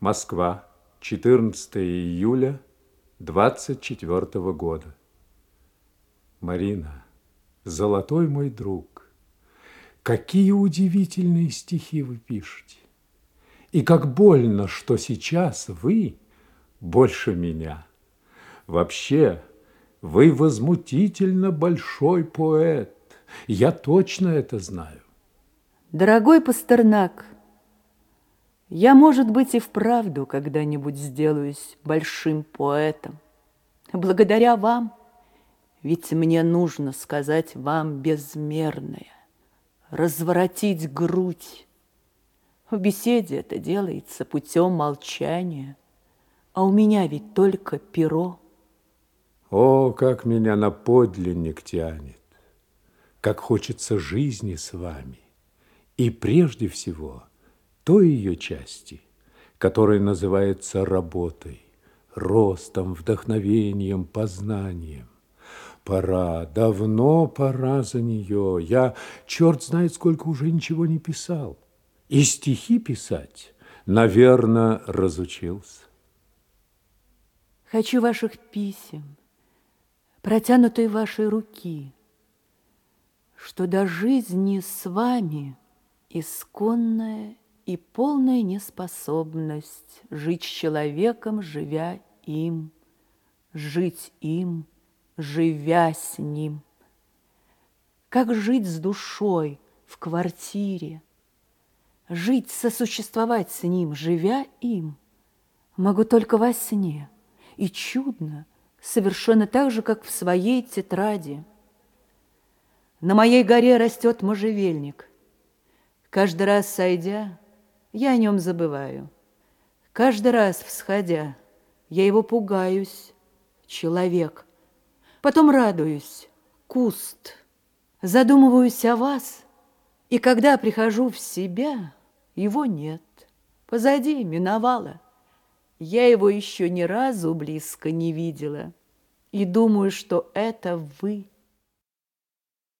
Москва, 14 июля 24 года. Марина, золотой мой друг, какие удивительные стихи вы пишете. И как больно, что сейчас вы больше меня. Вообще, вы возмутительно большой поэт. Я точно это знаю. Дорогой Пастернак, я, может быть, и вправду когда-нибудь сделаюсь большим поэтом. Благодаря вам, ведь мне нужно сказать вам безмерное, разворотить грудь. В беседе это делается путем молчания, а у меня ведь только перо. О, как меня на подлинник тянет, как хочется жизни с вами. И прежде всего той ее части, которая называется работой, ростом, вдохновением, познанием. Пора, давно пора за нее. Я, черт знает, сколько уже ничего не писал. И стихи писать, наверное, разучился. Хочу ваших писем, протянутой вашей руки, что до жизни с вами исконная и полная неспособность жить человеком, живя им, жить им, живя с ним. Как жить с душой в квартире, жить, сосуществовать с ним, живя им, могу только во сне, и чудно – совершенно так же, как в своей тетради. На моей горе растет можжевельник. Каждый раз сойдя, я о нем забываю. Каждый раз всходя, я его пугаюсь, человек. Потом радуюсь, куст. Задумываюсь о вас, и когда прихожу в себя, его нет. Позади миновало. Я его еще ни разу близко не видела и думаю, что это вы –